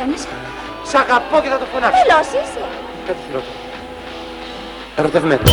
έκανες. Σ' αγαπώ και θα το φωνάξω. Τρελός είσαι. Κάτι χειρότερο. Ερωτευμένος.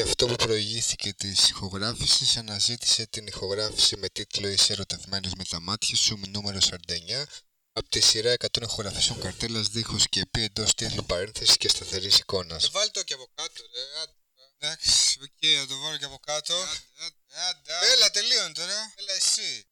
Γι' αυτό που προηγήθηκε της ηχογράφησης, αναζήτησε την ηχογράφηση με τίτλο Είσαι ερωτευμένος με τα μάτια σου, με νούμερο 49, από τη σειρά 100 ηχογραφήσεων καρτέλας δίχως και επί εντός τίτλου παρένθεσης και σταθερής εικόνας. Ε, βάλ το και από κάτω, ρε. Άντε. Εντάξει, οκ, θα το βάλω και από κάτω. Άντε, άντε, άντε. Έλα, τελείωνε τώρα. Έλα εσύ.